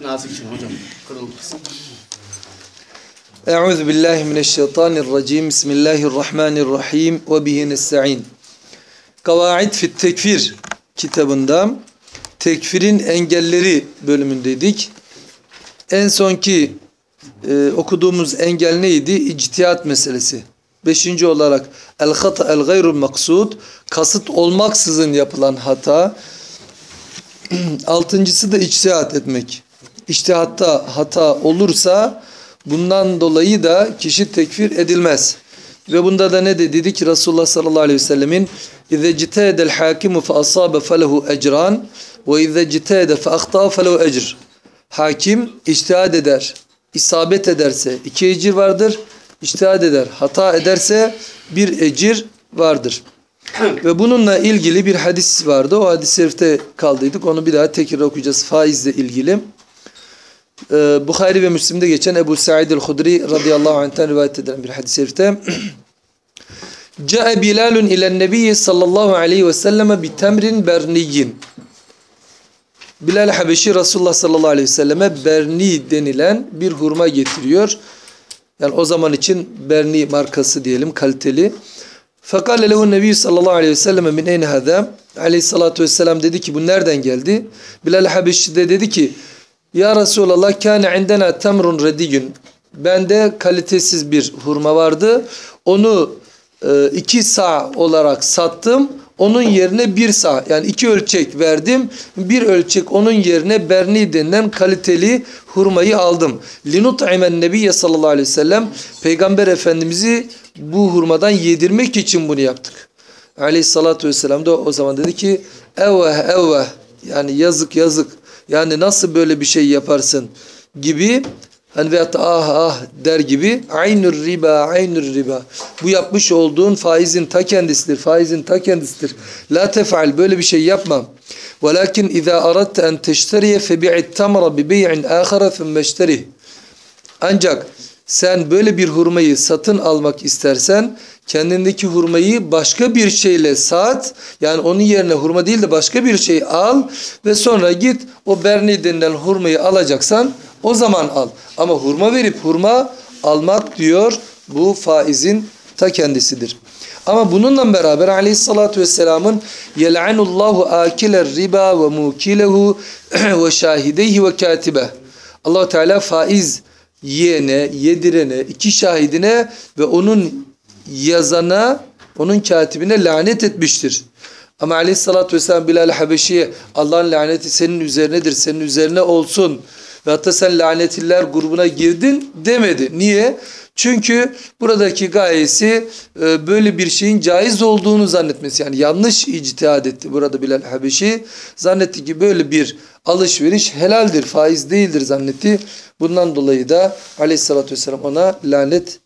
Nazik için hocam. Kırılmasın. Euzu billahi mineşşeytanirracim. Bismillahirrahmanirrahim ve bihi nestaîn. Kavaid fit tekfir kitabında tekfirin engelleri bölümündeydik. En sonki e, okuduğumuz engel neydi? İctihat meselesi. Beşinci olarak el hata el gayrul maksud kasıt olmaksızın yapılan hata. Altıncısı da içtihat etmek İçtihatta hata olursa bundan dolayı da kişi tekfir edilmez. Ve bunda da ne de dedik? Resulullah sallallahu aleyhi ve sellemin اِذَا جِتَيَدَ الْحَاكِمُ فَأَصَابَ فَلَهُ اَجْرًا وَاِذَا جِتَيَدَ فَأَخْطَى فَلَهُ اَجْرٍ Hakim içtihad eder, isabet ederse iki ecir vardır. İçtihad eder, hata ederse bir ecir vardır. Ve bununla ilgili bir hadis vardı. O hadis-i şerifte kaldıydık. Onu bir daha tekrar okuyacağız faizle ilgili. Ee, Bukhari ve Müslim'de geçen Ebu Sa'id el-Hudri radıyallahu anh'ten rivayet edilen bir hadis-i şerifte. Câe Bilalun ilen nebiyyi sallallahu aleyhi ve selleme bi temrin berniyyin. Bilal Habeşi Resulullah sallallahu aleyhi ve selleme berni denilen bir hurma getiriyor. Yani o zaman için berni markası diyelim kaliteli. Fekale lehu nebi sallallahu aleyhi ve selleme min eyne hâzâ? Aleyhissalatu vesselam dedi ki bu nereden geldi? Bilal Habeşi de dedi ki ya Resulallah kâne indena temrun rediyün. Bende kalitesiz bir hurma vardı. Onu e, iki sağ olarak sattım. Onun yerine bir sağ yani iki ölçek verdim. Bir ölçek onun yerine berni denilen kaliteli hurmayı aldım. Linut'imen nebiyye sallallahu aleyhi ve sellem Peygamber Efendimiz'i bu hurmadan yedirmek için bunu yaptık. Aleyhissalatu vesselam da o zaman dedi ki evveh evveh yani yazık yazık yani nasıl böyle bir şey yaparsın gibi hani veyahut ah ah der gibi aynur riba aynur riba. Bu yapmış olduğun faizin ta kendisidir faizin ta kendisidir. La tef'al böyle bir şey yapma. Velakin iza aradte en teşteriye febi'it tamra bi bey'in ahara thumme işterih. Ancak sen böyle bir hurmayı satın almak istersen kendindeki hurmayı başka bir şeyle sat. Yani onun yerine hurma değil de başka bir şey al ve sonra git o berni denilen hurmayı alacaksan o zaman al. Ama hurma verip hurma almak diyor bu faizin ta kendisidir. Ama bununla beraber aleyhissalatü vesselamın yel'anullahu akiler riba ve mukilehu ve şahideyhi ve katibe. allah Teala faiz yiyene, yedirene, iki şahidine ve onun yazana, onun katibine lanet etmiştir. Ama aleyhissalatü vesselam Bilal Habeşi'ye Allah'ın laneti senin üzerinedir, senin üzerine olsun. Ve hatta sen lanetiller grubuna girdin demedi. Niye? Çünkü buradaki gayesi e, böyle bir şeyin caiz olduğunu zannetmesi. Yani yanlış ictihad etti burada Bilal Habeşi. Zannetti ki böyle bir alışveriş helaldir, faiz değildir zannetti. Bundan dolayı da aleyhissalatü vesselam ona lanet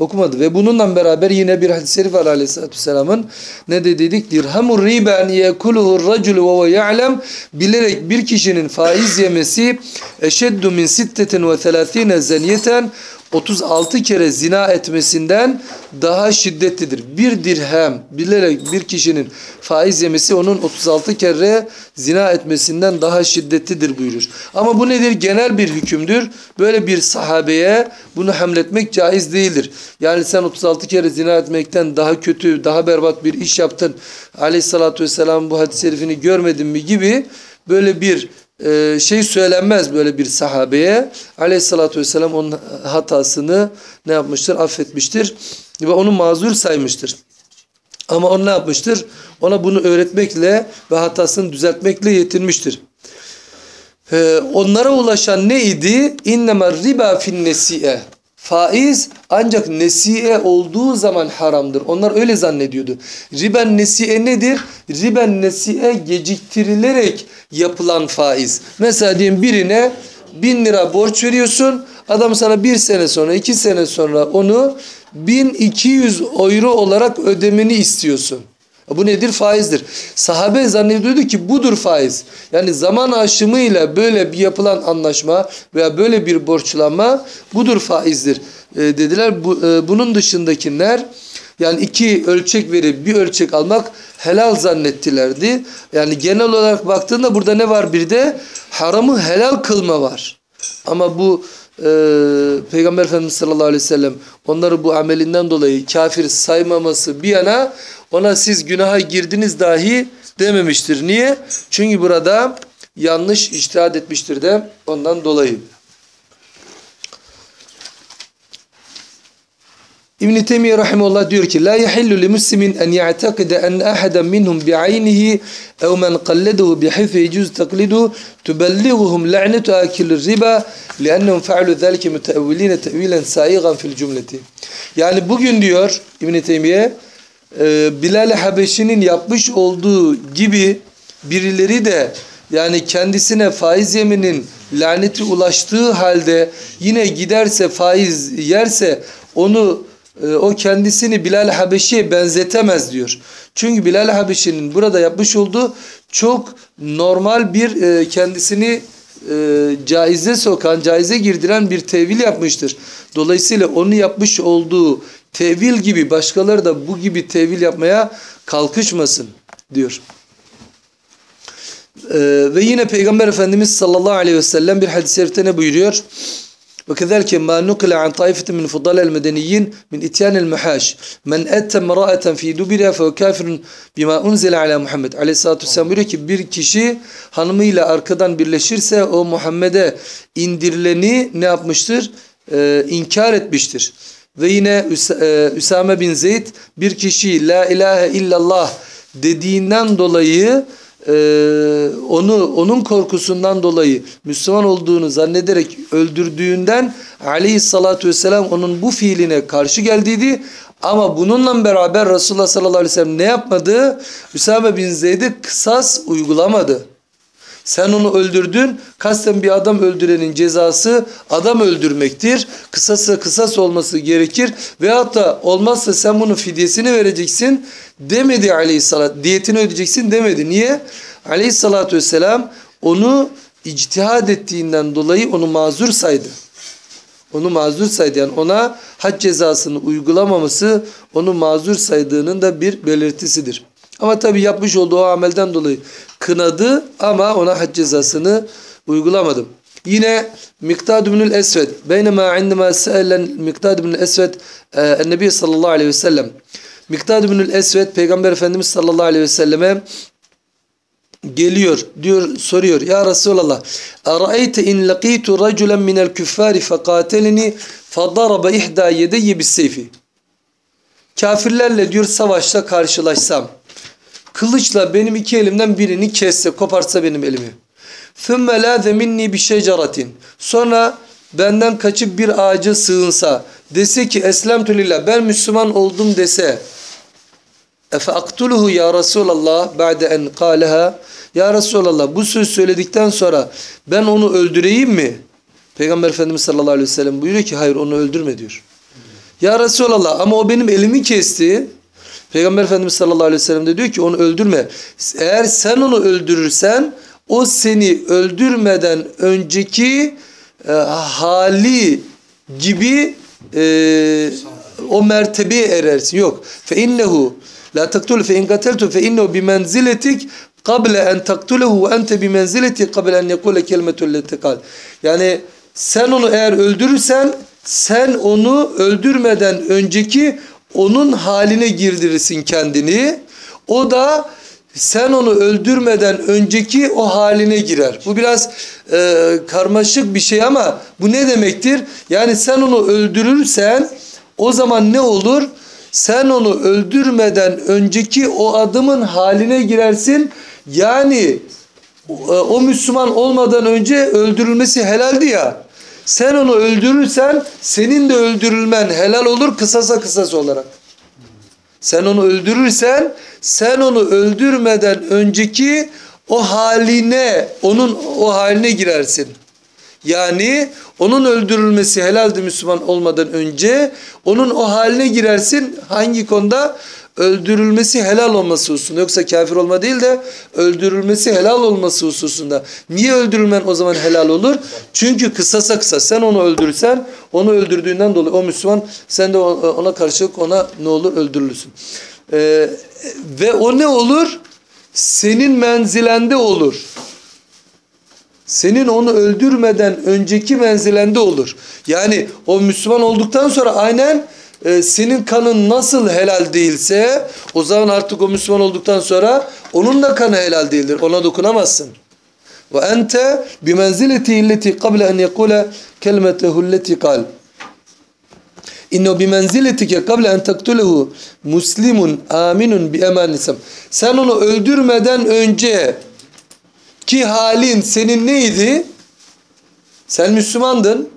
okumadı. Ve bununla beraber yine bir hadis-i şerif var aleyhissalatü vesselamın. Ne de dedik? Dirhamur riben yekuluhur raculu ve ya'lem bilerek bir kişinin faiz yemesi eşeddu min sittetin ve thelâthine zeniyeten 36 kere zina etmesinden daha şiddetlidir. Bir dirhem bilerek bir kişinin faiz yemesi onun 36 kere zina etmesinden daha şiddetlidir buyurur. Ama bu nedir? Genel bir hükümdür. Böyle bir sahabeye bunu hamletmek caiz değildir. Yani sen 36 kere zina etmekten daha kötü, daha berbat bir iş yaptın. Aleyhissalatü vesselam bu hadis-i şerifini görmedin mi gibi böyle bir e, şey söylenmez böyle bir sahabeye. Aleyhissalatü vesselam onun hatasını ne yapmıştır? Affetmiştir ve onu mazur saymıştır. Ama o ne yapmıştır? Ona bunu öğretmekle ve hatasını düzeltmekle yetinmiştir. Ee, onlara ulaşan neydi? İnnemel riba fin nesi'e. Faiz ancak nesiye olduğu zaman haramdır. Onlar öyle zannediyordu. Riben nesiye nedir? Riben nesiye geciktirilerek yapılan faiz. Mesela diyelim birine bin lira borç veriyorsun. Adam sana bir sene sonra, iki sene sonra onu 1200 euro olarak ödemeni istiyorsun. Bu nedir? Faizdir. Sahabe zannediyordu ki budur faiz. Yani zaman aşımıyla böyle bir yapılan anlaşma veya böyle bir borçlanma budur faizdir e, dediler. Bu, e, bunun dışındakiler yani iki ölçek verip bir ölçek almak helal zannettilerdi. Yani genel olarak baktığında burada ne var bir de haramı helal kılma var. Ama bu e, Peygamber Efendimiz sallallahu aleyhi ve sellem onları bu amelinden dolayı kafir saymaması bir yana ona siz günaha girdiniz dahi dememiştir. Niye? Çünkü burada yanlış iştihad etmiştir de ondan dolayı. İbn Teymiyye rahimehullah diyor ki la yahillu li muslimin en ya'takida en ahadan minhum bi'aynihi ev men qalladuhu bihaythu yecuz taklidu tuballighuhum la'natu akilir riba li'annahum fa'alu zalike mutawwilin ta'wilan sa'igan fil cümleti. Yani bugün diyor İbn Teymiyye e, Bilal Habeşi'nin yapmış olduğu gibi birileri de yani kendisine faiz yeminin laneti ulaştığı halde yine giderse faiz yerse onu e, o kendisini Bilal Habeşi'ye benzetemez diyor. Çünkü Bilal Habeşi'nin burada yapmış olduğu çok normal bir e, kendisini e, caize sokan, caize girdiren bir tevil yapmıştır. Dolayısıyla onu yapmış olduğu tevil gibi başkaları da bu gibi tevil yapmaya kalkışmasın diyor. Ee, ve yine Peygamber Efendimiz sallallahu aleyhi ve sellem bir hadis-i şerifte ne buyuruyor? وكذلك ما نقل عن طائفة من فضلاء المدنيين من إتيان المحاش من أتى امرأة في دبرها فهو كافر بما أنزل على محمد aleyhissalatü vesselam buyuruyor ki bir kişi hanımıyla arkadan birleşirse o Muhammed'e indirileni ne yapmıştır? Ee, inkar etmiştir. Ve yine e, Üsame bin Zeyd bir kişi la ilahe illallah dediğinden dolayı e, onu onun korkusundan dolayı Müslüman olduğunu zannederek öldürdüğünden aleyhissalatu vesselam onun bu fiiline karşı geldiydi. Ama bununla beraber Resulullah sallallahu aleyhi ve sellem ne yapmadı? Üsame bin Zeyd'e kısas uygulamadı. Sen onu öldürdün. Kasten bir adam öldürenin cezası adam öldürmektir. Kısası kısas olması gerekir. Veyahut da olmazsa sen bunun fidyesini vereceksin demedi aleyhissalat. Diyetini ödeyeceksin demedi. Niye? Aleyhissalatü vesselam onu ictihad ettiğinden dolayı onu mazur saydı. Onu mazur saydı. Yani ona hac cezasını uygulamaması onu mazur saydığının da bir belirtisidir. Ama tabi yapmış olduğu o amelden dolayı kınadı ama ona hac cezasını uygulamadı. Yine Miktad ibn Esved beynema indema se'elen Miktad ibn Esved Nebi sallallahu aleyhi ve sellem. Miktad ibn Esved Peygamber Efendimiz sallallahu aleyhi ve selleme geliyor diyor soruyor. Ya Resulallah araeyte in laqitu raculen minel küffari fekatelini fadaraba ihda yedeyye bis seyfi. Kafirlerle diyor savaşta karşılaşsam kılıçla benim iki elimden birini kesse, koparsa benim elimi. ثُمَّ لَاذَ مِنِّي بِشَجَرَةٍ Sonra benden kaçıp bir ağaca sığınsa, dese ki eslemtü lillah, ben Müslüman oldum dese, اَفَاَقْتُلُهُ ya Resulallah بَعْدَ en قَالَهَا Ya Resulallah bu söz söyledikten sonra ben onu öldüreyim mi? Peygamber Efendimiz sallallahu aleyhi ve sellem buyuruyor ki hayır onu öldürme diyor. Ya Resulallah ama o benim elimi kesti. Peygamber Efendimiz sallallahu aleyhi ve sellem de diyor ki onu öldürme. Eğer sen onu öldürürsen o seni öldürmeden önceki e, hali gibi e, o mertebeye erersin. Yok. Fe innehu la taktul fe in kateltu fe innehu bi menziletik kable en taktulehu ve ente bi menzileti kable en yekule kelimetul letikal. Yani sen onu eğer öldürürsen sen onu öldürmeden önceki onun haline girdirirsin kendini. O da sen onu öldürmeden önceki o haline girer. Bu biraz e, karmaşık bir şey ama bu ne demektir? Yani sen onu öldürürsen o zaman ne olur? Sen onu öldürmeden önceki o adımın haline girersin. Yani o, o Müslüman olmadan önce öldürülmesi helaldi ya. Sen onu öldürürsen senin de öldürülmen helal olur kısasa kısas olarak. Sen onu öldürürsen sen onu öldürmeden önceki o haline onun o haline girersin. Yani onun öldürülmesi helaldi Müslüman olmadan önce onun o haline girersin. Hangi konuda? Öldürülmesi helal olması hususunda. Yoksa kafir olma değil de öldürülmesi helal olması hususunda. Niye öldürülmen o zaman helal olur? Çünkü kısasa kısa sen onu öldürürsen onu öldürdüğünden dolayı o Müslüman sen de ona karşılık ona ne olur öldürülürsün. Ee, ve o ne olur? Senin menzilende olur. senin onu öldürmeden önceki menzilende olur. Yani o Müslüman olduktan sonra aynen e, senin kanın nasıl helal değilse o zaman artık o Müslüman olduktan sonra onun da kanı helal değildir. Ona dokunamazsın. Ve ente bimenzileti illeti qabla en yekule kelimetehu alleti kal. İnne bimenziletike qabla en taktulehu muslimun aminun bi emanisem. Sen onu öldürmeden önce ki halin senin neydi? Sen Müslümandın.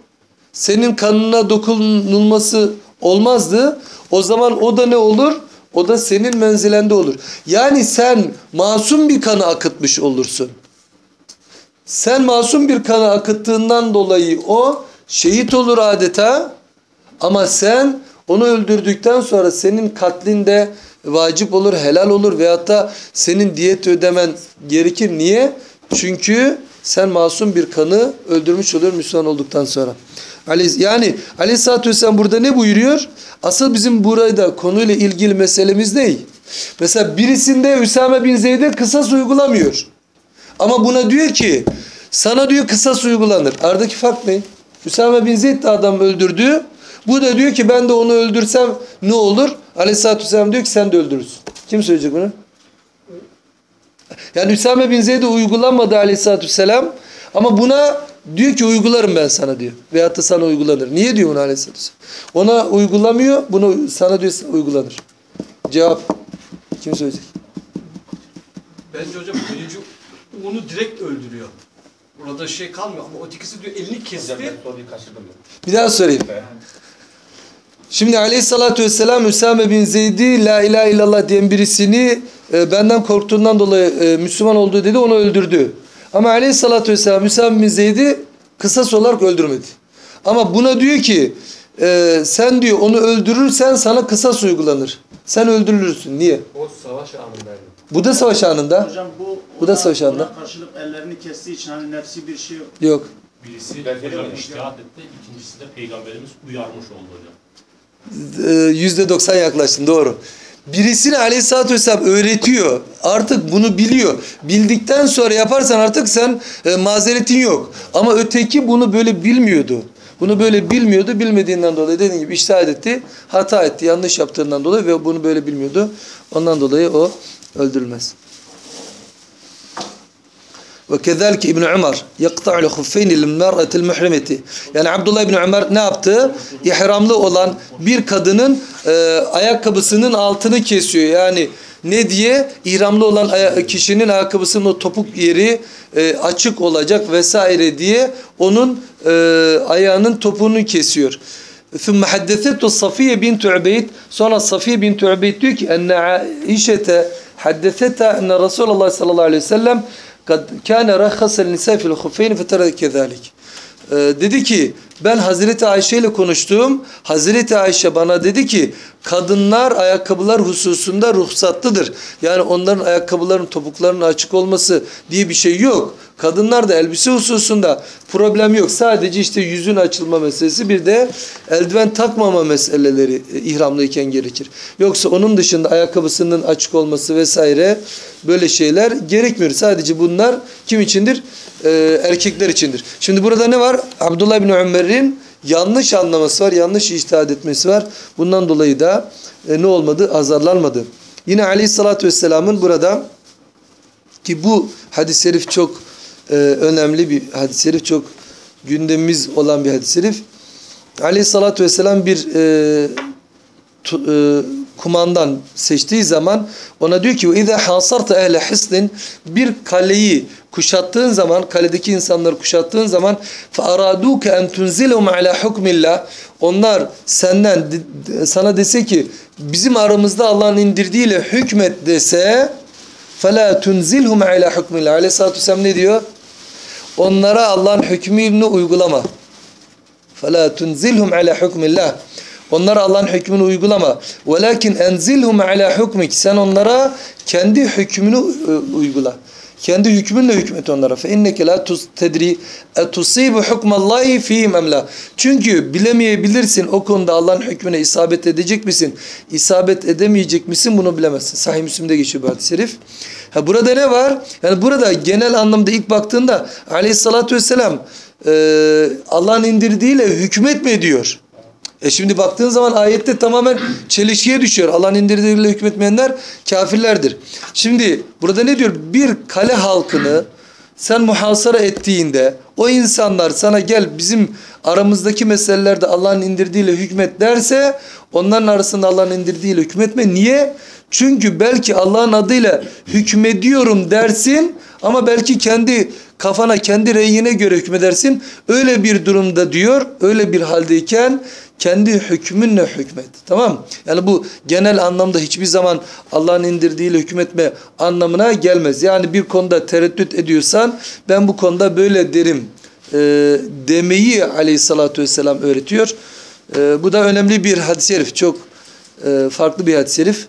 Senin kanına dokunulması olmazdı. O zaman o da ne olur? O da senin menzilende olur. Yani sen masum bir kanı akıtmış olursun. Sen masum bir kanı akıttığından dolayı o şehit olur adeta. Ama sen onu öldürdükten sonra senin katlinde vacip olur, helal olur veyahut da senin diyet ödemen gerekir. Niye? Çünkü sen masum bir kanı öldürmüş olur Müslüman olduktan sonra. Ali- Yani Aleyhisselatü Vesselam burada ne buyuruyor? Asıl bizim burada konuyla ilgili meselemiz ne? Mesela birisinde Üsame bin Zeyd'e kısas uygulamıyor. Ama buna diyor ki sana diyor kısas uygulanır. Aradaki fark ne? Üsame bin Zeyd de adam öldürdü. Bu da diyor ki ben de onu öldürsem ne olur? Aleyhisselatü Vesselam diyor ki sen de öldürürsün. Kim söyleyecek bunu? Yani Üsame bin Zeyd'e uygulanmadı Aleyhisselatü Vesselam. Ama buna diyor ki uygularım ben sana diyor. Veyahut da sana uygulanır. Niye diyor onu Aleyhisselatü Vesselam? Ona uygulamıyor. Bunu sana diyor uygulanır. Cevap. Kim söyleyecek? Bence hocam birinci onu direkt öldürüyor. Orada şey kalmıyor ama ötekisi diyor elini kesti. soruyu kaçırdım Bir daha sorayım. Şimdi aleyhissalatü vesselam Üsame bin Zeyd'i la ilahe illallah diyen birisini e, benden korktuğundan dolayı e, Müslüman olduğu dedi onu öldürdü. Ama aleyhissalatü vesselam Üsame bin Zeyd'i kısas olarak öldürmedi. Ama buna diyor ki e, sen diyor onu öldürürsen sana kısas uygulanır. Sen öldürülürsün. Niye? O savaş anındaydı. Bu da savaş anında. Hocam bu, Bu da savaş anında. karşılık ellerini kestiği için hani nefsi bir şey Yok. Ben Birisi söyleyeyim hocam iştihat etti, ikincisi de peygamberimiz uyarmış oldu hocam. Ee, yüzde doksan yaklaştın doğru. Birisini aleyhissalatü vesselam öğretiyor. Artık bunu biliyor. Bildikten sonra yaparsan artık sen e, mazeretin yok. Ama öteki bunu böyle bilmiyordu. Bunu böyle bilmiyordu. Bilmediğinden dolayı dediğim gibi iştahat etti. Hata etti. Yanlış yaptığından dolayı ve bunu böyle bilmiyordu. Ondan dolayı o öldürülmez. وكذلك ابن عمر يقطع الخفين للمرأة المحرمة. Yani Abdullah ibn Ömer ne yaptı? İhramlı olan bir kadının e, ayakkabısının altını kesiyor. Yani ne diye? İhramlı olan aya- kişinin ayakkabısının o topuk yeri e, açık olacak vesaire diye onun e, ayağının topuğunu kesiyor. ثم حدثته صفية بنت عبيد sonra Safiye bint Ubeyd diyor ki enne Aişete haddeseta enne Resulullah sallallahu aleyhi ve sellem kad kâne rakhasel nisa fil khufeyn fetere kezalik. Ee, dedi ki ben Hazreti Ayşe ile konuştum. Hazreti Ayşe bana dedi ki kadınlar ayakkabılar hususunda ruhsatlıdır. Yani onların ayakkabıların topuklarının açık olması diye bir şey yok. Kadınlar da elbise hususunda problem yok. Sadece işte yüzün açılma meselesi bir de eldiven takmama meseleleri e, ihramlıyken gerekir. Yoksa onun dışında ayakkabısının açık olması vesaire böyle şeyler gerekmiyor. Sadece bunlar kim içindir? Ee, erkekler içindir. Şimdi burada ne var? Abdullah bin Ömer'in yanlış anlaması var, yanlış iştihad etmesi var. Bundan dolayı da e, ne olmadı? Azarlanmadı. Yine Aleyhisselatü Vesselam'ın burada ki bu hadis-i şerif çok e, önemli bir hadis-i şerif, çok gündemimiz olan bir hadis-i şerif. Aleyhissalatü vesselam bir e, tu, e, kumandan seçtiği zaman ona diyor ki اِذَا حَاصَرْتَ اَهْلَ حِسْنٍ Bir kaleyi kuşattığın zaman, kaledeki insanları kuşattığın zaman فَاَرَادُوكَ اَنْ تُنْزِلَهُمْ عَلَى حُكْمِ اللّٰهِ Onlar senden, sana dese ki bizim aramızda Allah'ın indirdiğiyle hükmet dese فَلَا تُنْزِلْهُمْ عَلَى حُكْمِ اللّٰهِ Aleyhisselatü Vesselam ne diyor? Onlara Allah'ın hükmünü uygulama. فَلَا تُنْزِلْهُمْ عَلَى حُكْمِ اللّٰهِ Onlara Allah'ın hükmünü uygulama. Velakin enzilhum ala hukmik. Sen onlara kendi hükmünü e, uygula. Kendi hükmünle hükmet onlara. Fe inneke la tedri etusibu hukmallahi fihim emla. Çünkü bilemeyebilirsin o konuda Allah'ın hükmüne isabet edecek misin? İsabet edemeyecek misin? Bunu bilemezsin. Sahih Müslim'de geçiyor bu hadis-i şerif. Ha, burada ne var? Yani burada genel anlamda ilk baktığında aleyhissalatü vesselam e, Allah'ın indirdiğiyle hükmetme diyor. E şimdi baktığın zaman ayette tamamen çelişkiye düşüyor. Allah'ın indirdiğiyle hükmetmeyenler kafirlerdir. Şimdi burada ne diyor? Bir kale halkını sen muhasara ettiğinde o insanlar sana gel bizim aramızdaki meselelerde Allah'ın indirdiğiyle hükmet derse onların arasında Allah'ın indirdiğiyle hükmetme. Niye? Çünkü belki Allah'ın adıyla hükmediyorum dersin ama belki kendi kafana kendi reyine göre hükmedersin. Öyle bir durumda diyor öyle bir haldeyken kendi hükmünle hükmet. Tamam? Yani bu genel anlamda hiçbir zaman Allah'ın indirdiğiyle hükmetme anlamına gelmez. Yani bir konuda tereddüt ediyorsan ben bu konuda böyle derim e, demeyi aleyhissalatü vesselam öğretiyor. E, bu da önemli bir hadis-i şerif. Çok e, farklı bir hadis-i şerif.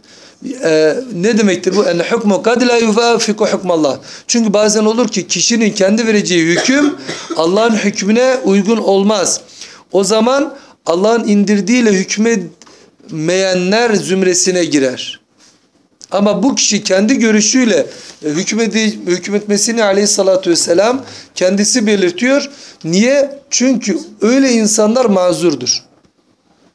E, ne demektir bu? En hukmu kad la yuvafiku hukmallah. Çünkü bazen olur ki kişinin kendi vereceği hüküm Allah'ın hükmüne uygun olmaz. O zaman Allah'ın indirdiğiyle hükmetmeyenler zümresine girer. Ama bu kişi kendi görüşüyle e, hükmedi, hükmetmesini aleyhissalatü vesselam kendisi belirtiyor. Niye? Çünkü öyle insanlar mazurdur.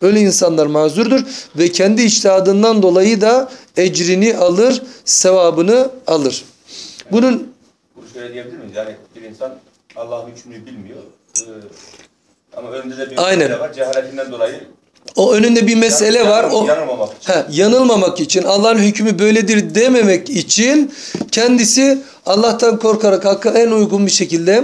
Öyle insanlar mazurdur ve kendi içtihadından dolayı da ecrini alır, sevabını alır. Bunun Bu şöyle diyebilir miyiz? Yani bir insan Allah'ın hükmünü bilmiyor. Ee, ama önünde de bir Aynen. mesele var. Cehaletinden dolayı o önünde bir mesele yan- var. O yanılmamak için. He, yanılmamak için Allah'ın hükmü böyledir dememek için kendisi Allah'tan korkarak hakka en uygun bir şekilde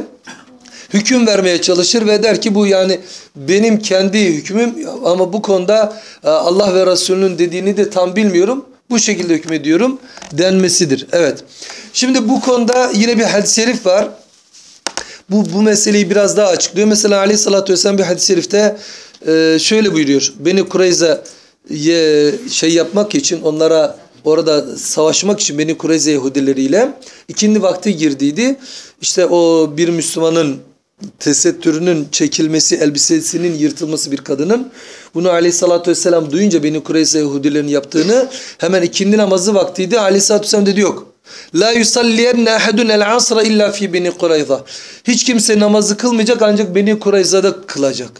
hüküm vermeye çalışır ve der ki bu yani benim kendi hükmüm ama bu konuda e, Allah ve Resulünün dediğini de tam bilmiyorum. Bu şekilde hükmediyorum denmesidir. Evet. Şimdi bu konuda yine bir hadis-i şerif var. Bu, bu meseleyi biraz daha açıklıyor. Mesela aleyhissalatü vesselam bir hadis-i şerifte e, şöyle buyuruyor. Beni Kureyza ye- şey yapmak için onlara orada savaşmak için Beni Kureyza Yahudileriyle ikindi vakti girdiydi. İşte o bir Müslümanın tesettürünün çekilmesi, elbisesinin yırtılması bir kadının. Bunu aleyhissalatü vesselam duyunca Beni Kureyza Yahudilerin yaptığını hemen ikindi namazı vaktiydi. Aleyhissalatü vesselam dedi yok. La yusalliyenne ahadun el asra illa fi Beni Kureyza. Hiç kimse namazı kılmayacak ancak Beni Kureyza'da kılacak.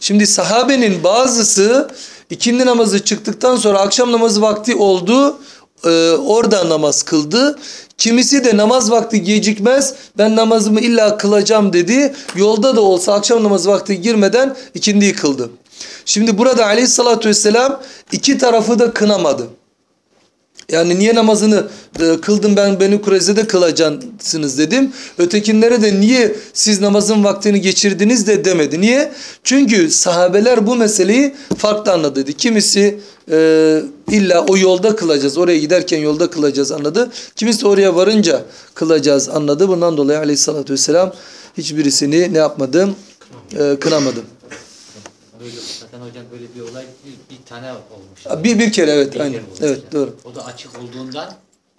Şimdi sahabenin bazısı ikindi namazı çıktıktan sonra akşam namazı vakti oldu. e, orada namaz kıldı. Kimisi de namaz vakti gecikmez. Ben namazımı illa kılacağım dedi. Yolda da olsa akşam namazı vakti girmeden ikindiyi kıldı. Şimdi burada aleyhissalatü vesselam iki tarafı da kınamadı. Yani niye namazını e, kıldım ben beni Kureyze'de kılacaksınız dedim. Ötekinlere de niye siz namazın vaktini geçirdiniz de demedi. Niye? Çünkü sahabeler bu meseleyi farklı anladıydı. Kimisi e, illa o yolda kılacağız. Oraya giderken yolda kılacağız anladı. Kimisi oraya varınca kılacağız anladı. Bundan dolayı aleyhissalatü vesselam hiçbirisini ne yapmadım? E, kınamadım. Zaten hocam böyle bir olay bir tane olmuş. Bir, bir kere evet Bir aynen. kere Evet yani. doğru. O da açık olduğundan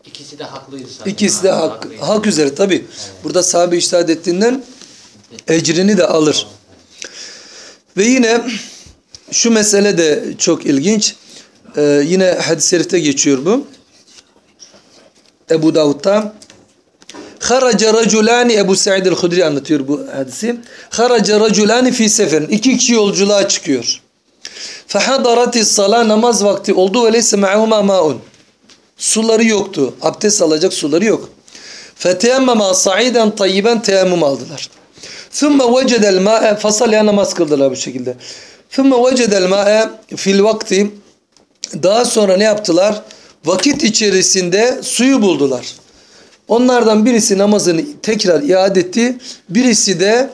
ikisi de haklıydı sanırım. İkisi de Ha, hak, haklıydı. hak üzere tabi. Burada sahabe iştahat ettiğinden ecrini de alır. Ve yine şu mesele de çok ilginç. Ee, yine hadis-i şerifte geçiyor bu. Ebu Davud'da Haraca raculani Ebu Sa'id el-Hudri anlatıyor bu hadisi. Haraca raculani fi seferin. İki kişi yolculuğa çıkıyor. Fehadaratis sala namaz vakti oldu leyse ma'huma ma'un. Suları yoktu. Abdest alacak suları yok. Feteyemmema sa'iden tayyiben teyemmüm aldılar. Thumma vecedel ma'e fasalya namaz kıldılar bu şekilde. Thumma vecedel ma'e fil vakti daha sonra ne yaptılar? Vakit içerisinde suyu buldular. Onlardan birisi namazını tekrar iade etti. Birisi de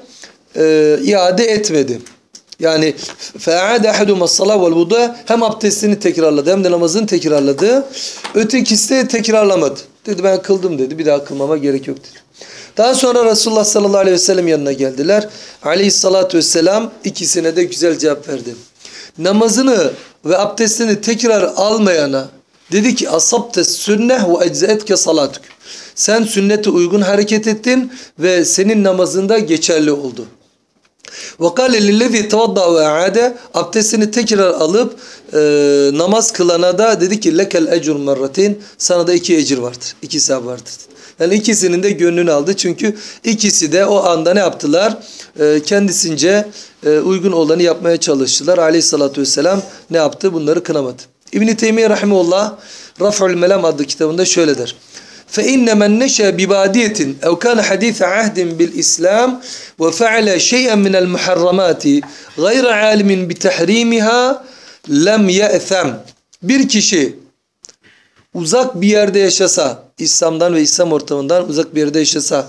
e, iade etmedi. Yani fe'ade ahaduma salat vel vudu hem abdestini tekrarladı hem de namazını tekrarladı. Ötekisi de tekrarlamadı. Dedi ben kıldım dedi. Bir daha kılmama gerek yok dedi. Daha sonra Resulullah sallallahu aleyhi ve sellem yanına geldiler. Aleyhissalatü vesselam ikisine de güzel cevap verdi. Namazını ve abdestini tekrar almayana Dedi ki asabte sünneh ve eczetke salatuk. Sen sünnete uygun hareket ettin ve senin namazında geçerli oldu. وَقَالَ لِلَّذ۪ي تَوَضَّعَ وَاَعَادَ Abdestini tekrar alıp e, namaz kılana da dedi ki lekel ecur merratin sana da iki ecir vardır. İki sevap vardır. Yani ikisinin de gönlünü aldı. Çünkü ikisi de o anda ne yaptılar? E, kendisince e, uygun olanı yapmaya çalıştılar. Aleyhissalatü vesselam ne yaptı? Bunları kınamadı. İbn-i Teymiye Rahimullah Raf'ul Melam adlı kitabında şöyle der. فإن من نشأ ببادية أو كان حديث عهد بالإسلام وفعل شيئا من المحرمات غير عالم بتحريمها لم يأثم bir kişi uzak bir yerde yaşasa İslam'dan ve İslam ortamından uzak bir yerde yaşasa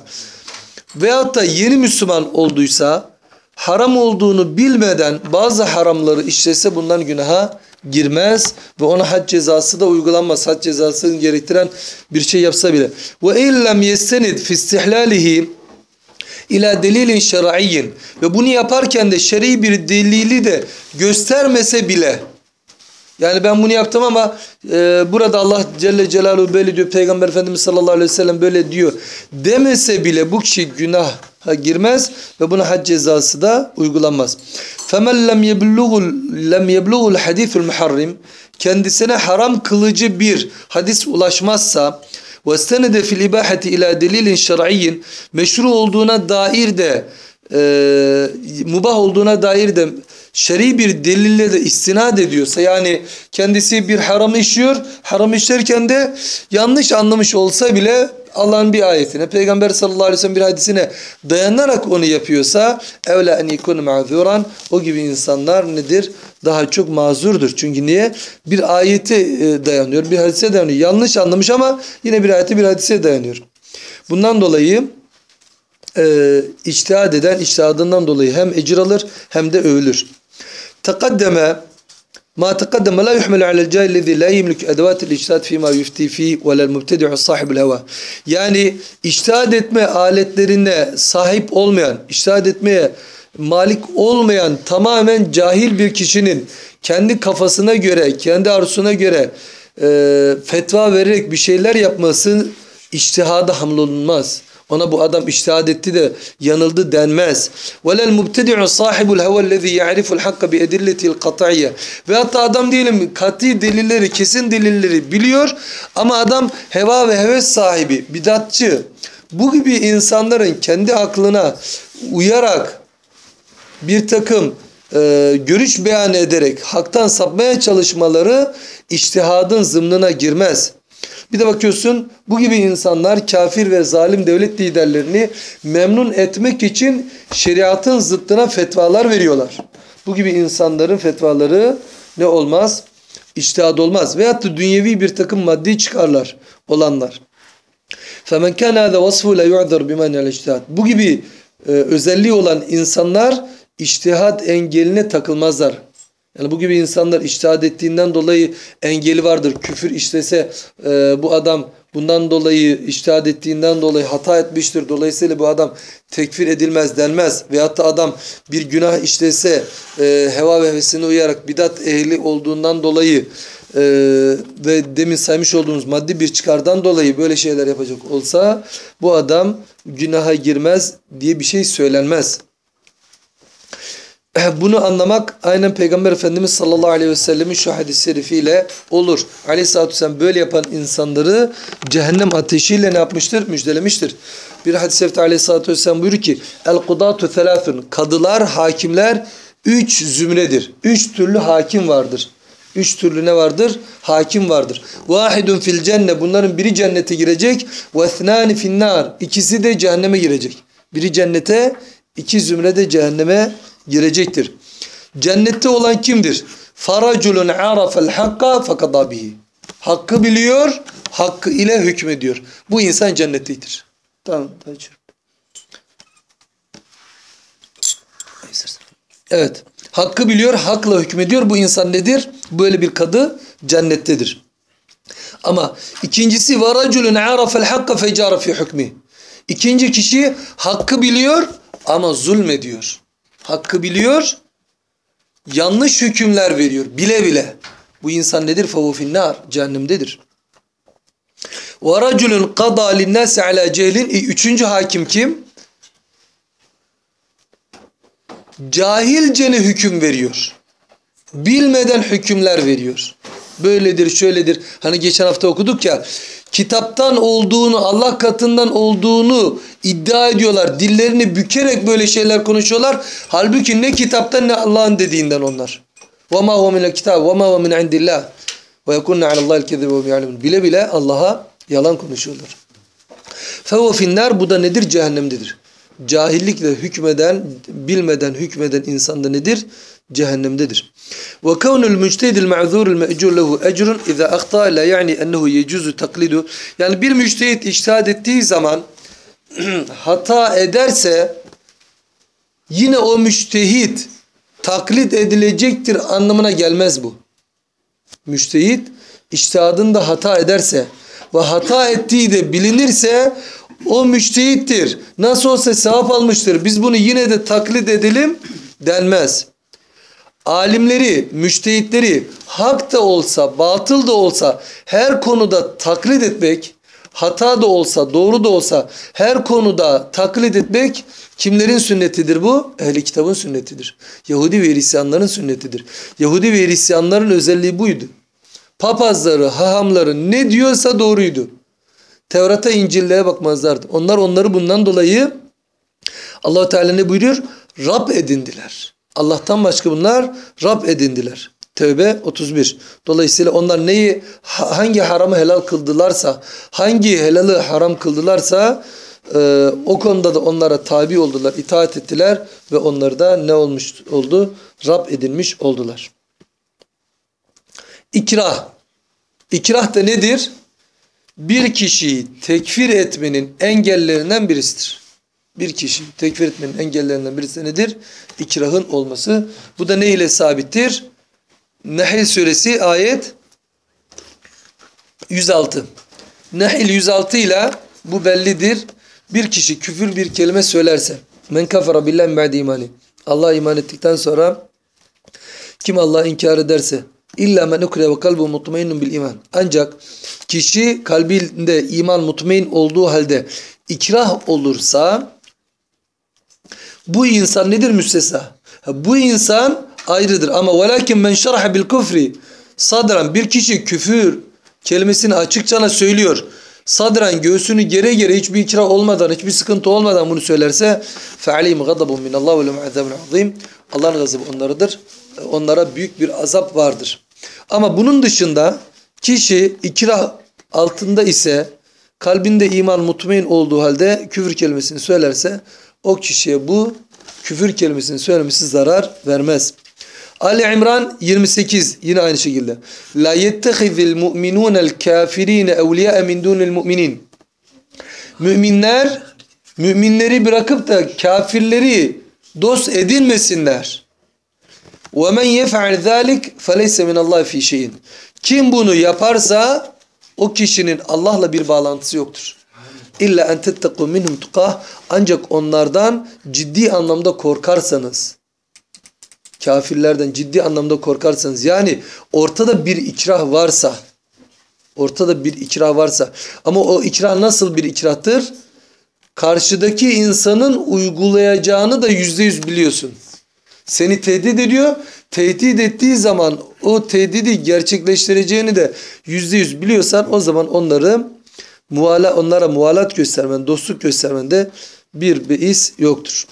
veyahut da yeni Müslüman olduysa haram olduğunu bilmeden bazı haramları işlese bundan günaha girmez ve ona had cezası da uygulanmaz. Had cezasını gerektiren bir şey yapsa bile. Ve illem yestenid fi istihlalihi ila delilin şer'iyyin ve bunu yaparken de şer'i bir delili de göstermese bile yani ben bunu yaptım ama e, burada Allah Celle Celaluhu böyle diyor. Peygamber Efendimiz sallallahu aleyhi ve sellem böyle diyor. Demese bile bu kişi günaha girmez ve buna had cezası da uygulanmaz. فَمَنْ لَمْ يَبْلُغُ لَمْ يَبْلُغُ الْحَدِيثُ الْمُحَرِّمِ Kendisine haram kılıcı bir hadis ulaşmazsa وَاسْتَنَدَ فِي الْاِبَاحَةِ ila delilin şer'iyyin meşru olduğuna dair de e, mubah olduğuna dair de şer'i bir delille de istinad ediyorsa yani kendisi bir haram işliyor haram işlerken de yanlış anlamış olsa bile Allah'ın bir ayetine peygamber sallallahu aleyhi ve sellem bir hadisine dayanarak onu yapıyorsa evla en yekun ma'zuran o gibi insanlar nedir? Daha çok mazurdur. Çünkü niye? Bir ayete e, dayanıyor, bir hadise dayanıyor. Yanlış anlamış ama yine bir ayete bir hadise dayanıyor. Bundan dolayı e, içtihad eden içtihadından dolayı hem ecir alır hem de övülür. تقدم ما تقدم لا يحمل على الجاهل الذي لا يملك أدوات الاجتهاد فيما يفتي فيه ولا المبتدع صاحب الهوى. Yani içtihad etme aletlerine sahip olmayan, içtihad etmeye malik olmayan tamamen cahil bir kişinin kendi kafasına göre, kendi arzusuna göre e, fetva vererek bir şeyler yapması içtihada hamlolunmaz. Ona bu adam içtihad etti de yanıldı denmez. وَلَا الْمُبْتَدِعُ صَاحِبُ الْهَوَى الَّذ۪ي يَعْرِفُ الْحَقَّ بِاَدِلَّةِ الْقَطَعِيَّ Ve hatta adam diyelim kat'i delilleri, kesin delilleri biliyor ama adam heva ve heves sahibi, bidatçı. Bu gibi insanların kendi aklına uyarak bir takım e, görüş beyan ederek haktan sapmaya çalışmaları içtihadın zımnına girmez. Bir de bakıyorsun bu gibi insanlar kafir ve zalim devlet liderlerini memnun etmek için şeriatın zıttına fetvalar veriyorlar. Bu gibi insanların fetvaları ne olmaz? İçtihad olmaz. Veyahut da dünyevi bir takım maddi çıkarlar olanlar. فَمَنْ كَانَ هَذَا وَصْفُ لَا يُعْذَرْ بِمَنْ الْاِجْتِهَادِ Bu gibi e, özelliği olan insanlar içtihat engeline takılmazlar. Yani bu gibi insanlar içtihat ettiğinden dolayı engeli vardır. Küfür işlese e, bu adam bundan dolayı içtihat ettiğinden dolayı hata etmiştir. Dolayısıyla bu adam tekfir edilmez denmez. Veyahut da adam bir günah işlese e, heva ve hevesine uyarak bidat ehli olduğundan dolayı e, ve demin saymış olduğumuz maddi bir çıkardan dolayı böyle şeyler yapacak olsa bu adam günaha girmez diye bir şey söylenmez. Bunu anlamak aynen Peygamber Efendimiz sallallahu aleyhi ve sellemin şu hadis-i şerifiyle olur. Aleyhisselatü vesselam böyle yapan insanları cehennem ateşiyle ne yapmıştır? Müjdelemiştir. Bir hadis-i şerifte aleyhisselatü vesselam buyuruyor ki El kudatu thelâthun Kadılar, hakimler üç zümredir. Üç türlü hakim vardır. Üç türlü ne vardır? Hakim vardır. Vahidun fil cenne. Bunların biri cennete girecek. Ve ethnâni finnâr. İkisi de cehenneme girecek. Biri cennete, iki zümre de cehenneme girecektir. Cennette olan kimdir? Faraculun arafel hakka fakada bihi. Hakkı biliyor, hakkı ile hükmediyor. Bu insan cennettedir. Tamam, açıyorum. Evet. Hakkı biliyor, hakla hükmediyor. Bu insan nedir? Böyle bir kadı cennettedir. Ama ikincisi varaculun arafel hakka fecara fi hükmi. İkinci kişi hakkı biliyor ama zulmediyor. Hakkı biliyor, yanlış hükümler veriyor bile bile. Bu insan nedir? فَهُوَ فِي النَّارِ Cehennemdedir. وَرَجُلٌ قَضَى لِلنَّاسِ عَلَى جَهْلٍ E, Üçüncü hakim kim? Cahilcene hüküm veriyor. Bilmeden hükümler veriyor. Böyledir, şöyledir. Hani geçen hafta okuduk ya. Kitaptan olduğunu, Allah katından olduğunu iddia ediyorlar. Dillerini bükerek böyle şeyler konuşuyorlar. Halbuki ne kitaptan ne Allah'ın dediğinden onlar. وَمَا هُوَ مِنَ الْكِتَابِ وَمَا هُوَ مِنْ عِنْدِ اللّٰهِ وَيَكُنَّ عَلَى اللّٰهِ الْكَذِبَ وَهُمْ يَعْلَمُونَ Bile bile Allah'a yalan konuşuyorlar. فَهُوَ فِي النَّارِ Bu da nedir? Cehennemdedir. Cahillikle hükmeden, bilmeden hükmeden insan da nedir? cehennemdedir. Ve kavnul müctehidil ma'zurul me'cur lehu ecrun iza akta la yani ennehu yecuzu taklidu. Yani bir müctehid içtihad ettiği zaman hata ederse yine o müçtehit taklit edilecektir anlamına gelmez bu. Müçtehit içtihadında hata ederse ve hata ettiği de bilinirse o müçtehittir. Nasıl olsa sevap almıştır. Biz bunu yine de taklit edelim denmez alimleri, müştehitleri hak da olsa, batıl da olsa her konuda taklit etmek, hata da olsa, doğru da olsa her konuda taklit etmek kimlerin sünnetidir bu? Ehli kitabın sünnetidir. Yahudi ve Hristiyanların sünnetidir. Yahudi ve Hristiyanların özelliği buydu. Papazları, hahamları ne diyorsa doğruydu. Tevrat'a, İncil'lere bakmazlardı. Onlar onları bundan dolayı allah Teala ne buyuruyor? Rab edindiler. Allah'tan başka bunlar Rab edindiler. Tevbe 31. Dolayısıyla onlar neyi hangi haramı helal kıldılarsa, hangi helalı haram kıldılarsa e, o konuda da onlara tabi oldular, itaat ettiler ve onları da ne olmuş oldu? Rab edinmiş oldular. İkrah. İkrah da nedir? Bir kişiyi tekfir etmenin engellerinden birisidir. Bir kişi tekfir etmenin engellerinden birisi nedir? İkrahın olması. Bu da ne ile sabittir? Nahl suresi ayet 106. Nahl 106 ile bu bellidir. Bir kişi küfür bir kelime söylerse men kafara billahi ba'de imani. Allah iman ettikten sonra kim Allah'ı inkar ederse illa men ukre ve kalbu mutmainnun bil iman. Ancak kişi kalbinde iman mutmain olduğu halde ikrah olursa bu insan nedir müstesna? Bu insan ayrıdır ama velakin men şerha bil kufri sadran bir kişi küfür kelimesini açıkçana söylüyor. Sadran göğsünü gere gere hiçbir ikra olmadan, hiçbir sıkıntı olmadan bunu söylerse fe'aleyhim gadabun minallah ve lehum azabun azim. Allah'ın gazabı onlarıdır. Onlara büyük bir azap vardır. Ama bunun dışında kişi ikra altında ise kalbinde iman mutmain olduğu halde küfür kelimesini söylerse o kişiye bu küfür kelimesini söylemesi zarar vermez. Ali İmran 28 yine aynı şekilde. La yettehizil mu'minunel kafirine evliya min dunil mu'minin. Müminler müminleri bırakıp da kafirleri dost edinmesinler. Ve men yef'al zalik feleyse min Allah fi şeyin. Kim bunu yaparsa o kişinin Allah'la bir bağlantısı yoktur. İlla en tetteku minhum tukah ancak onlardan ciddi anlamda korkarsanız kafirlerden ciddi anlamda korkarsanız yani ortada bir ikrah varsa ortada bir ikrah varsa ama o ikrah nasıl bir ikrahtır? Karşıdaki insanın uygulayacağını da yüzde yüz biliyorsun. Seni tehdit ediyor. Tehdit ettiği zaman o tehdidi gerçekleştireceğini de yüzde yüz biliyorsan o zaman onları muala, onlara mualat göstermen, dostluk göstermende bir beis yoktur.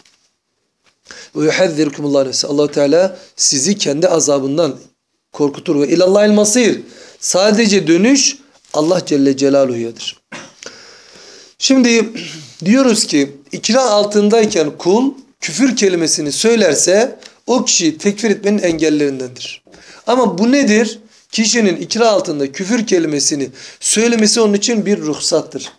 Ve yuhezzirukumullah nefsi. Teala sizi kendi azabından korkutur. Ve ilallahil masir. Sadece dönüş Allah Celle Celaluhu'yadır. Şimdi diyoruz ki ikra altındayken kul küfür kelimesini söylerse o kişi tekfir etmenin engellerindendir. Ama bu nedir? Kişinin ikra altında küfür kelimesini söylemesi onun için bir ruhsattır.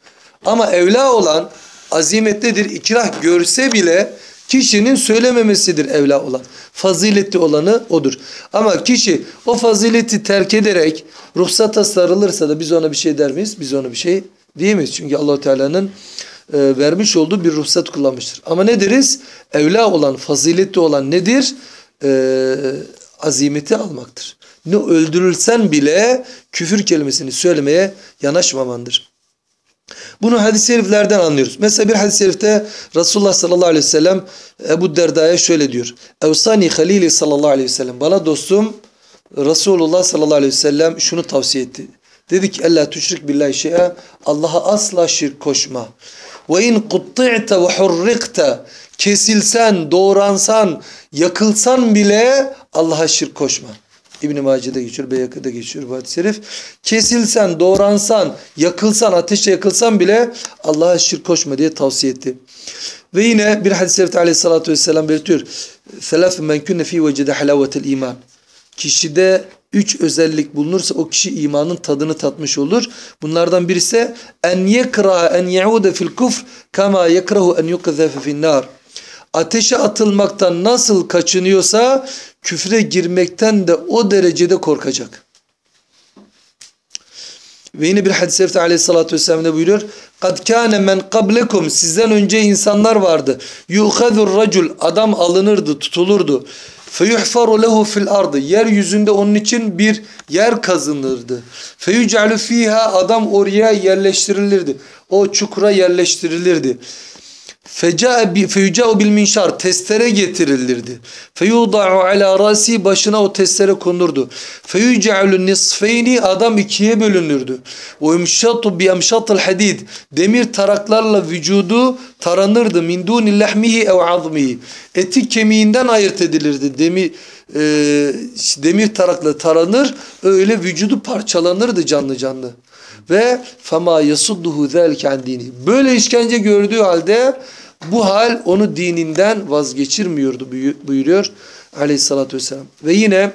Ama evla olan azimetlidir. İkrah görse bile kişinin söylememesidir evla olan. Faziletli olanı odur. Ama kişi o fazileti terk ederek ruhsata sarılırsa da biz ona bir şey der miyiz? Biz ona bir şey diyemeyiz. Çünkü allah Teala'nın e, vermiş olduğu bir ruhsat kullanmıştır. Ama ne deriz? Evla olan, faziletli olan nedir? E, azimeti almaktır. Ne öldürülsen bile küfür kelimesini söylemeye yanaşmamandır. Bunu hadis-i şeriflerden anlıyoruz. Mesela bir hadis-i şerifte Resulullah sallallahu aleyhi ve sellem Ebu Derda'ya şöyle diyor. Evsani halili sallallahu aleyhi ve sellem. Bana dostum Resulullah sallallahu aleyhi ve sellem şunu tavsiye etti. Dedi ki Allah tüşrik billahi şey'e Allah'a asla şirk koşma. Ve in kutti'te ve hurrikte kesilsen, doğransan, yakılsan bile Allah'a şirk koşma. İbn-i Mace'de geçiyor, Beyakı'da geçiyor bu hadis-i şerif. Kesilsen, doğransan, yakılsan, ateşte yakılsan bile Allah'a şirk koşma diye tavsiye etti. Ve yine bir hadis-i şerifte aleyhissalatü vesselam belirtiyor. Selâfü men künne fî vecede halâvetel iman. Kişide üç özellik bulunursa o kişi imanın tadını tatmış olur. Bunlardan birisi en yekra en yaude fil kufr kama yekrahu en yukzefe fin nar. Ateşe atılmaktan nasıl kaçınıyorsa küfre girmekten de o derecede korkacak. Ve yine bir hadis-i şerifte aleyhissalatü vesselam ne buyuruyor? قَدْ كَانَ مَنْ قَبْلَكُمْ Sizden önce insanlar vardı. يُؤْخَذُ الرَّجُلْ Adam alınırdı, tutulurdu. فَيُحْفَرُ لَهُ فِي الْأَرْضِ Yeryüzünde onun için bir yer kazınırdı. فَيُجْعَلُ ف۪يهَا Adam oraya yerleştirilirdi. O çukura yerleştirilirdi. Feyuca'u bil minşar testere getirilirdi. Feyuda'u ala rasi başına o testere konurdu. Feyuca'u nisfeyni adam ikiye bölünürdü. Ve imşatu bi emşatil hadid demir taraklarla vücudu taranırdı. Min duni lahmihi ev azmihi eti kemiğinden ayırt edilirdi. Demir e, demir tarakla taranır öyle vücudu parçalanırdı canlı canlı. Ve fema yasudduhu zelke an dini. Böyle işkence gördüğü halde bu hal onu dininden vazgeçirmiyordu buyuruyor aleyhissalatü vesselam. Ve yine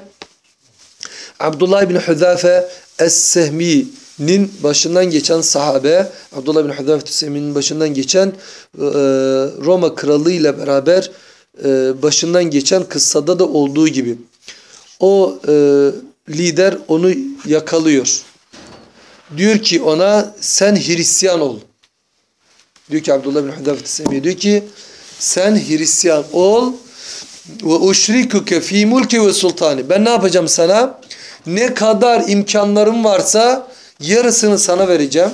Abdullah bin Hüzafe Es-Sehmi'nin başından geçen sahabe Abdullah bin Hüzafe Es-Sehmi'nin başından geçen Roma kralı ile beraber başından geçen kıssada da olduğu gibi o lider onu yakalıyor. Diyor ki ona sen Hristiyan ol. Diyor ki Abdullah bin Hudafet Semiye diyor ki sen Hristiyan ol ve uşrikuke fi mulki ve sultani. Ben ne yapacağım sana? Ne kadar imkanlarım varsa yarısını sana vereceğim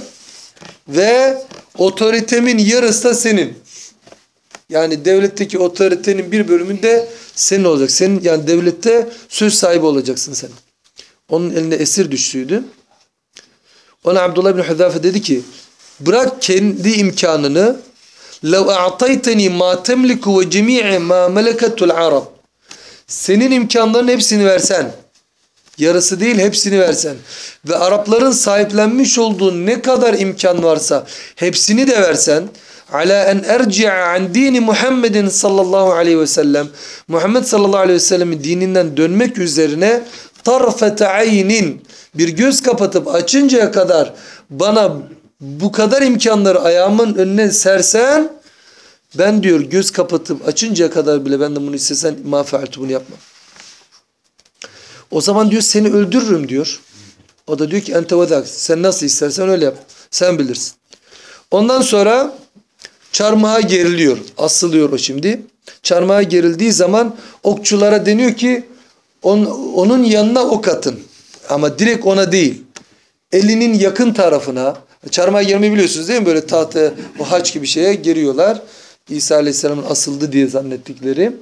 ve otoritemin yarısı da senin. Yani devletteki otoritenin bir bölümünde senin olacak. Senin yani devlette söz sahibi olacaksın sen. Onun eline esir düştüydü. Ona Abdullah bin Hüzafe dedi ki bırak kendi imkanını لَوْ اَعْطَيْتَنِي مَا تَمْلِكُ وَجَمِيعِ مَا مَلَكَتُ الْعَرَبِ Senin imkanların hepsini versen, yarısı değil hepsini versen ve Arapların sahiplenmiş olduğu ne kadar imkan varsa hepsini de versen ala en erci'a an dini Muhammedin sallallahu aleyhi ve sellem Muhammed sallallahu aleyhi ve sellemin dininden dönmek üzerine tarfete aynin bir göz kapatıp açıncaya kadar bana bu kadar imkanları ayağımın önüne sersen ben diyor göz kapatıp açıncaya kadar bile ben de bunu istesen ma bunu yapmam. O zaman diyor seni öldürürüm diyor. O da diyor ki ente vedak sen nasıl istersen öyle yap. Sen bilirsin. Ondan sonra çarmıha geriliyor. Asılıyor o şimdi. Çarmıha gerildiği zaman okçulara deniyor ki on, onun yanına ok atın. Ama direkt ona değil. Elinin yakın tarafına çarmıha girmeyi biliyorsunuz değil mi? Böyle tahta o haç gibi şeye giriyorlar. İsa Aleyhisselam'ın asıldı diye zannettikleri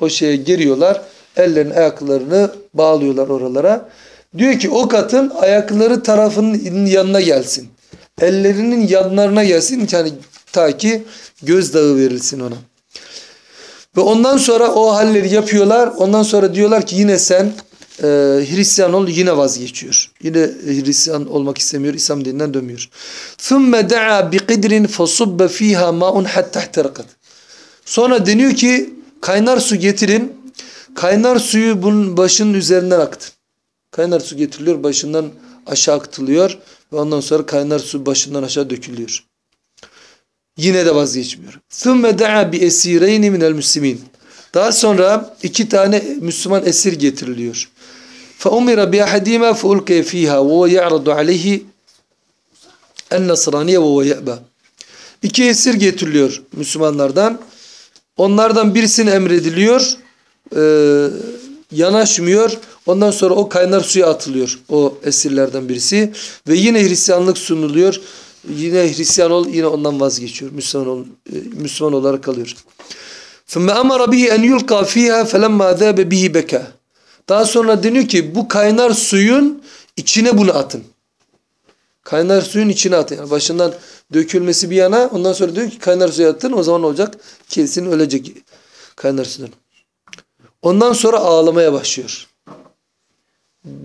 o şeye giriyorlar. Ellerini ayaklarını bağlıyorlar oralara. Diyor ki ok atın ayakları tarafının yanına gelsin. Ellerinin yanlarına gelsin yani ta ki gözdağı verilsin ona. Ve ondan sonra o halleri yapıyorlar. Ondan sonra diyorlar ki yine sen e, Hristiyan ol yine vazgeçiyor. Yine Hristiyan olmak istemiyor. İslam dininden dönmüyor. ثُمَّ دَعَا بِقِدْرٍ فَصُبَّ ف۪يهَا مَاءٌ حَتَّى احْتَرَقَتْ Sonra deniyor ki kaynar su getirin. Kaynar suyu bunun başının üzerinden aktı. Kaynar su getiriliyor başından aşağı aktılıyor. Ve ondan sonra kaynar su başından aşağı dökülüyor. Yine de vazgeçmiyor. ثُمَّ دَعَا بِاَس۪يرَيْنِ مِنَ الْمُسْلِمِينَ Daha sonra iki tane Müslüman esir getiriliyor. فَاُمِرَ بِاَحَد۪يمَا فَاُلْقَيَ ف۪يهَا وَهُوَ يَعْرَضُ عَلَيْهِ اَنَّصْرَانِيَ وَهُوَ يَأْبَى İki esir getiriliyor Müslümanlardan. Onlardan birisini emrediliyor. Ee, yanaşmıyor. Ondan sonra o kaynar suya atılıyor o esirlerden birisi. Ve yine Hristiyanlık sunuluyor. Yine Hristiyan ol yine ondan vazgeçiyor. Müslüman, ol, e, Müslüman olarak kalıyor. ثُمَّ أَمَرَ بِهِ اَنْ يُلْقَى ف۪يهَا فَلَمَّا ذَابَ بِهِ بَكَى daha sonra deniyor ki bu kaynar suyun içine bunu atın. Kaynar suyun içine atın. Yani başından dökülmesi bir yana ondan sonra diyor ki kaynar suya atın o zaman olacak? Kesin ölecek kaynar sudan. Ondan sonra ağlamaya başlıyor.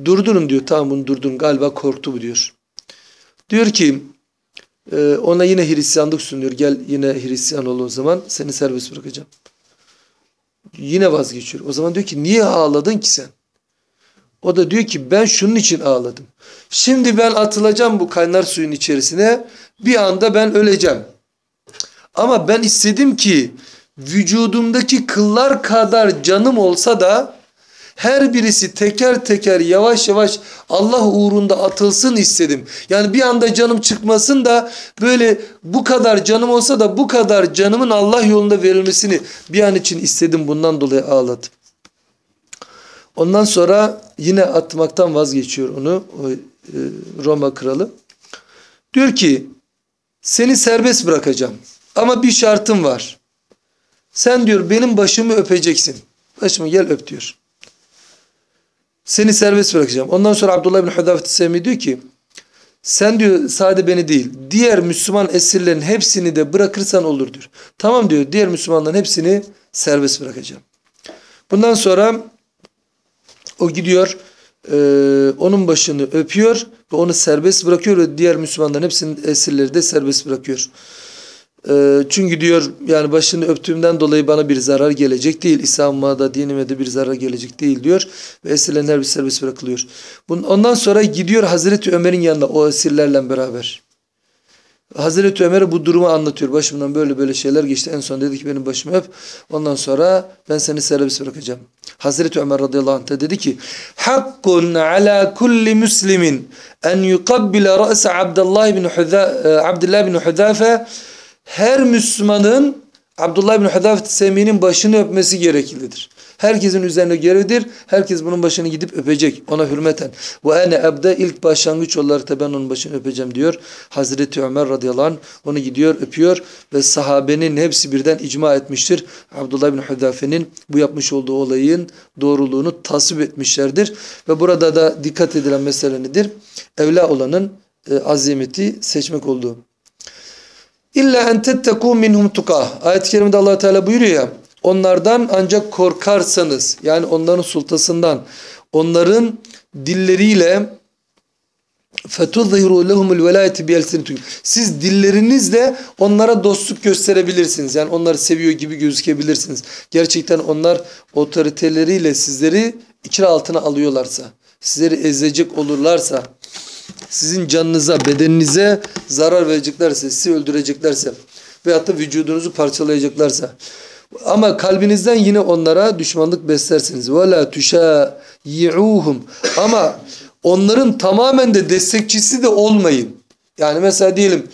Durdurun diyor. Tamam bunu durdurun. Galiba korktu bu diyor. Diyor ki e, ona yine Hristiyanlık sunuyor. Gel yine Hristiyan ol o zaman. Seni serbest bırakacağım. Yine vazgeçiyor. O zaman diyor ki niye ağladın ki sen? O da diyor ki ben şunun için ağladım. Şimdi ben atılacağım bu kaynar suyun içerisine. Bir anda ben öleceğim. Ama ben istedim ki vücudumdaki kıllar kadar canım olsa da her birisi teker teker yavaş yavaş Allah uğrunda atılsın istedim. Yani bir anda canım çıkmasın da böyle bu kadar canım olsa da bu kadar canımın Allah yolunda verilmesini bir an için istedim. Bundan dolayı ağladım. Ondan sonra yine atmaktan vazgeçiyor onu e, Roma kralı. Diyor ki seni serbest bırakacağım ama bir şartım var. Sen diyor benim başımı öpeceksin. Başımı gel öp diyor. Seni serbest bırakacağım. Ondan sonra Abdullah bin Hudafet Semi diyor ki sen diyor sade beni değil diğer Müslüman esirlerin hepsini de bırakırsan olur diyor. Tamam diyor diğer Müslümanların hepsini serbest bırakacağım. Bundan sonra o gidiyor e, onun başını öpüyor ve onu serbest bırakıyor ve diğer Müslümanların hepsinin esirleri de serbest bırakıyor. E, çünkü diyor yani başını öptüğümden dolayı bana bir zarar gelecek değil. İslam'a da dinime de bir zarar gelecek değil diyor. Ve esirlerin her bir serbest bırakılıyor. Bunun, ondan sonra gidiyor Hazreti Ömer'in yanına o esirlerle beraber. Hazreti Ömer'e bu durumu anlatıyor. Başımdan böyle böyle şeyler geçti. En son dedi ki benim başımı öp. Ondan sonra ben seni serbest bırakacağım. Hazreti Ömer radıyallahu anh dedi ki Hakkun ala kulli muslimin en yukabbile ra'sa Abdullah bin Huza Abdullah bin Huzafe her Müslümanın Abdullah bin Huzafe Semi'nin başını öpmesi gereklidir. Herkesin üzerine görevidir. Herkes bunun başını gidip öpecek. Ona hürmeten. Ve ene ebde ilk başlangıç olarak da ben onun başını öpeceğim diyor. Hazreti Ömer radıyallahu anh onu gidiyor öpüyor ve sahabenin hepsi birden icma etmiştir. Abdullah bin Hudafe'nin bu yapmış olduğu olayın doğruluğunu tasvip etmişlerdir. Ve burada da dikkat edilen mesele nedir? Evla olanın e, azimeti seçmek olduğu. İlla en tettekû minhum tukah. Ayet-i kerimede allah Teala buyuruyor ya onlardan ancak korkarsanız yani onların sultasından onların dilleriyle فَتُظْهِرُوا لَهُمُ الْوَلَايَةِ بِيَلْسِنِتُكُمْ Siz dillerinizle onlara dostluk gösterebilirsiniz. Yani onları seviyor gibi gözükebilirsiniz. Gerçekten onlar otoriteleriyle sizleri ikra altına alıyorlarsa, sizleri ezecek olurlarsa, sizin canınıza, bedeninize zarar vereceklerse, sizi öldüreceklerse veyahut da vücudunuzu parçalayacaklarsa ama kalbinizden yine onlara düşmanlık beslersiniz. وَلَا تُشَايِعُوهُمْ Ama onların tamamen de destekçisi de olmayın. Yani mesela diyelim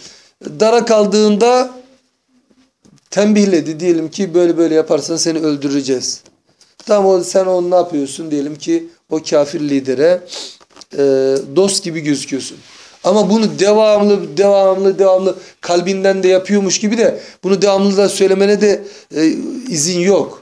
dara kaldığında tembihledi diyelim ki böyle böyle yaparsan seni öldüreceğiz. Tamam o, sen onu ne yapıyorsun diyelim ki o kafir lidere e, dost gibi gözüküyorsun. Ama bunu devamlı devamlı devamlı kalbinden de yapıyormuş gibi de bunu devamlı da söylemene de e, izin yok.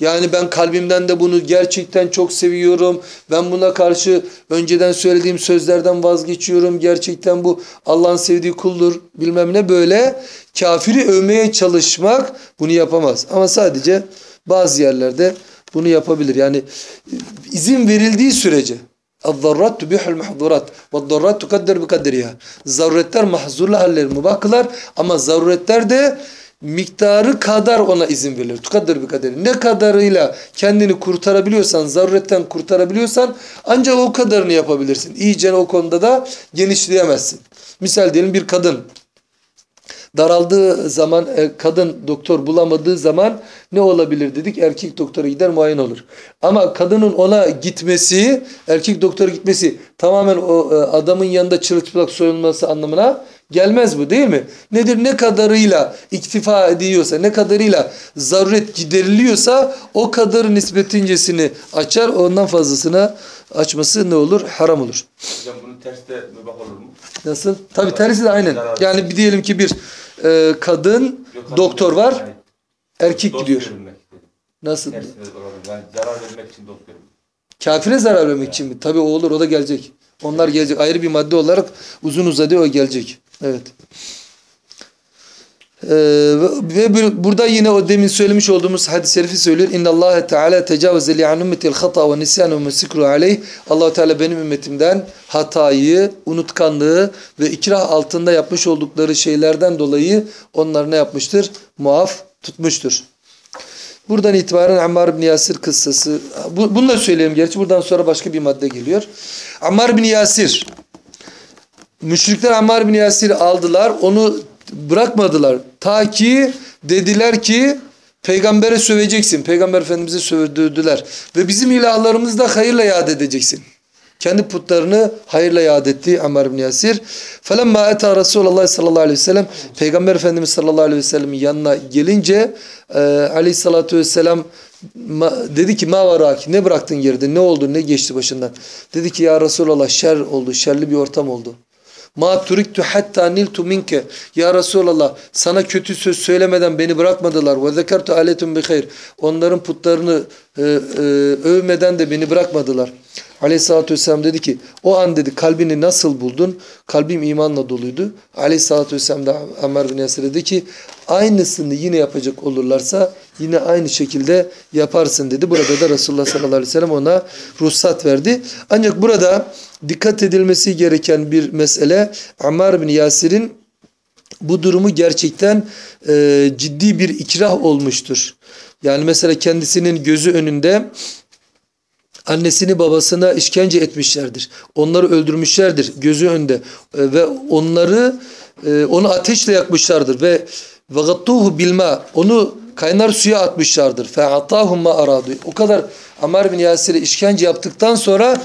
Yani ben kalbimden de bunu gerçekten çok seviyorum. Ben buna karşı önceden söylediğim sözlerden vazgeçiyorum. Gerçekten bu Allah'ın sevdiği kuldur bilmem ne böyle. Kafiri övmeye çalışmak bunu yapamaz. Ama sadece bazı yerlerde bunu yapabilir. Yani izin verildiği sürece. الضرات تبيح المحظورات والضرات تقدر بقدرها zaruretler mahzurla haller mubaklar ama zaruretler de miktarı kadar ona izin verilir. Tukaddır bir kaderi. Ne kadarıyla kendini kurtarabiliyorsan, zaruretten kurtarabiliyorsan ancak o kadarını yapabilirsin. İyice o konuda da genişleyemezsin. Misal diyelim bir kadın daraldığı zaman e, kadın doktor bulamadığı zaman ne olabilir dedik? Erkek doktora gider muayene olur. Ama kadının ona gitmesi, erkek doktora gitmesi tamamen o e, adamın yanında çırılçıplak soyulması anlamına Gelmez bu değil mi? Nedir? Ne kadarıyla iktifa ediyorsa, ne kadarıyla zaruret gideriliyorsa o kadar nispetincesini açar. Ondan fazlasını açması ne olur? Haram olur. Hocam bunun tersi de mübah olur mu? Nasıl? Tabii tersi de aynen. Yani bir diyelim ki bir e, kadın Yok, doktor var, yani erkek dost gidiyor. Nasıl? Tersi de olabilir. Yani zarar vermek için dost. Kafire zarar vermek için mi? Tabii o olur, o da gelecek. Onlar gelecek. Ayrı bir madde olarak uzun uzadı o gelecek. Evet. Ee, ve burada yine o demin söylemiş olduğumuz hadis-i şerifi söylüyor. İnna Allah Teala tecavüze li an ümmetil hata ve nisyan ve mesikru aleyh. Allah Teala benim ümmetimden hatayı, unutkanlığı ve ikrah altında yapmış oldukları şeylerden dolayı onlar ne yapmıştır? Muaf tutmuştur. Buradan itibaren Ammar bin Yasir kıssası. Bu, bunu da söyleyeyim gerçi. Buradan sonra başka bir madde geliyor. Ammar bin Yasir. Müşrikler Ammar bin Yasir'i aldılar. Onu bırakmadılar. Ta ki dediler ki peygambere söveceksin. Peygamber Efendimiz'e sövdürdüler. Ve bizim ilahlarımızı da hayırla yad edeceksin. Kendi putlarını hayırla yad etti Ammar bin Yasir. Felemma eta Resulullah sallallahu aleyhi ve sellem Peygamber Efendimiz sallallahu aleyhi ve sellem'in yanına gelince e, aleyhissalatü vesselam ma- dedi ki ma varak ne bıraktın geride ne oldu ne geçti başından. Dedi ki ya Resulallah şer oldu şerli bir ortam oldu. Ma turiktu hatta niltu minke. Ya Resulallah sana kötü söz söylemeden beni bırakmadılar. Ve zekertu aletum bi hayr. Onların putlarını e, e, övmeden de beni bırakmadılar. Aleyhissalatü vesselam dedi ki o an dedi kalbini nasıl buldun? Kalbim imanla doluydu. Aleyhissalatü vesselam da Ammar bin Yasir dedi ki aynısını yine yapacak olurlarsa yine aynı şekilde yaparsın dedi. Burada da Resulullah sallallahu aleyhi ve sellem ona ruhsat verdi. Ancak burada dikkat edilmesi gereken bir mesele Ammar bin Yasir'in bu durumu gerçekten e, ciddi bir ikrah olmuştur. Yani mesela kendisinin gözü önünde annesini babasına işkence etmişlerdir. Onları öldürmüşlerdir gözü önünde E, ve onları e, onu ateşle yakmışlardır ve vegattuhu bilma onu kaynar suya atmışlardır. Fe'atahum ma aradu. O kadar Ammar bin Yasir'e işkence yaptıktan sonra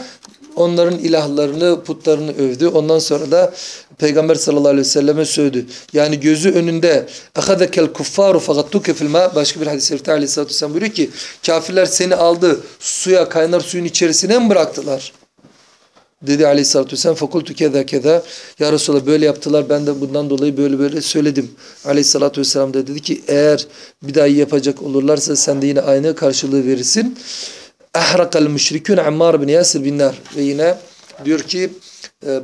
onların ilahlarını, putlarını övdü. Ondan sonra da Peygamber sallallahu aleyhi ve selleme söyledi. Yani gözü önünde اَخَذَكَ الْكُفَّارُ فَغَتُّكَ فِي الْمَا Başka bir hadis-i şerifte aleyhissalatü vesselam buyuruyor ki kafirler seni aldı suya, kaynar suyun içerisine mi bıraktılar? Dedi aleyhissalatü vesselam fakultu keda keda ya Resulallah böyle yaptılar ben de bundan dolayı böyle böyle söyledim. Aleyhissalatü vesselam da dedi ki eğer bir daha yapacak olurlarsa sen de yine aynı karşılığı verirsin. Ahrakal müşrikün Ammar bin Yasir bin nar. Ve yine diyor ki e,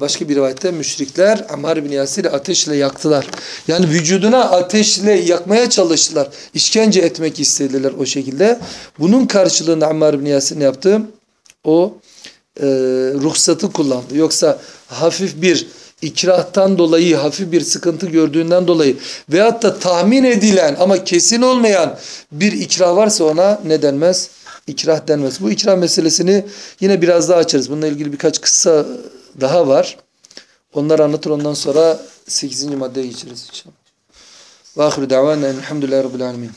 başka bir rivayette müşrikler Ammar bin Yasir'i ateşle yaktılar. Yani vücuduna ateşle yakmaya çalıştılar. İşkence etmek istediler o şekilde. Bunun karşılığında Ammar bin Yasir ne yaptı? O e, ruhsatı kullandı. Yoksa hafif bir ikrahtan dolayı, hafif bir sıkıntı gördüğünden dolayı veyahut da tahmin edilen ama kesin olmayan bir ikrah varsa ona ne denmez? İkrah denmez. Bu ikrah meselesini yine biraz daha açarız. Bununla ilgili birkaç kısa daha var. Onları anlatır ondan sonra 8. maddeye geçeriz inşallah. Ve ahiru davana elhamdülillahi rabbil alemin.